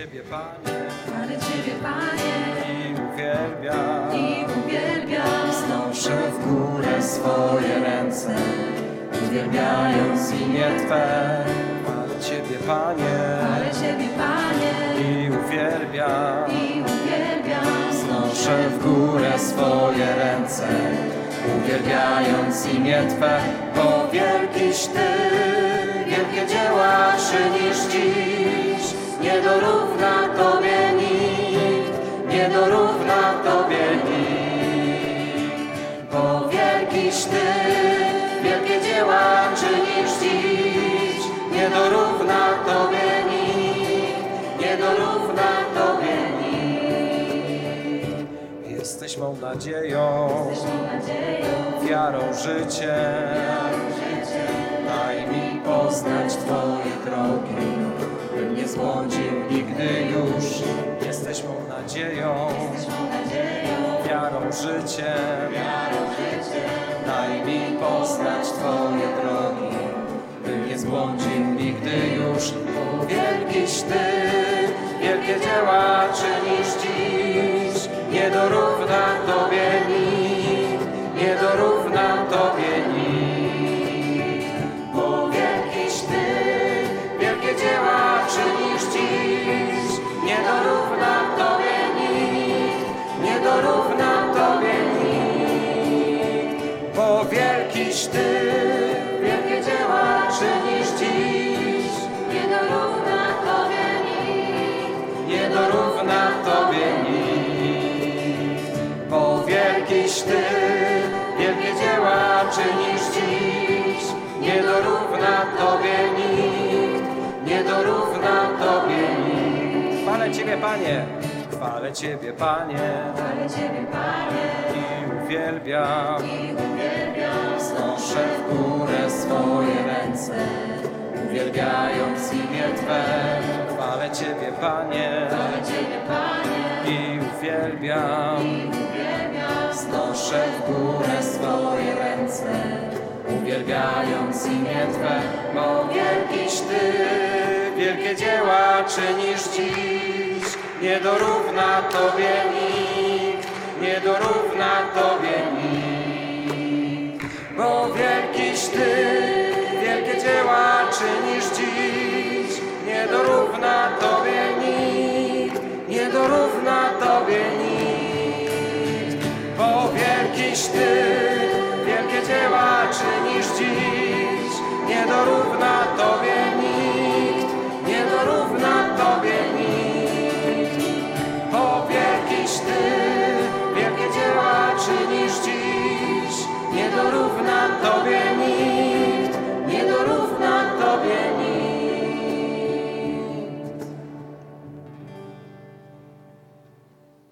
Ciebie, Panie, Chwalę Ciebie, Panie, i uwielbiam. i uwielbiam. Znoszę w górę swoje ręce, uwielbiając imię Twe. Chwalę Ciebie, Panie, Chwalę Ciebie, Panie, i uwielbiam. i uwielbiam. Znoszę w górę swoje ręce, uwielbiając imię Twe, bo wielkiś Ty, Jesteś mą nadzieją, wiarą, życie. Daj mi poznać Twoje drogi, bym nie zbłądził nigdy już. Jesteś mą nadzieją, wiarą, życie. Daj mi poznać Twoje drogi, bym nie zbłądził nigdy już. Wielkiś Ty, wielkie dzieła czynisz wielkiś Ty, wielkie dzieła czynisz dziś. Nie dorówna Tobie nikt, Nie dorówna Tobie nikt. Bo wielkiś Ty, wielkie dzieła czynisz dziś. Nie dorówna Tobie nikt, nie dorówna Tobie nikt. Chwalę Ciebie, Panie, chwalę Ciebie, Panie chwalę Ciebie, Panie, uwielbiam. i uwielbiam. Znoszę w górę swoje ręce, uwielbiając imię Twe. Chwalę Ciebie, Panie, Chwalę Ciebie, Panie, i uwielbiam. i uwielbiam. Znoszę w górę swoje ręce, uwielbiając imię Twe. Bo wielkiś Ty, wielkie dzieła czynisz dziś. Nie dorówna Tobie nikt, nie dorówna Ty, wielkie dzieła czynisz dziś. Nie dorówna Tobie nikt, nie dorówna Tobie nikt. Bo wielkiś Ty, wielkie dzieła czynisz dziś.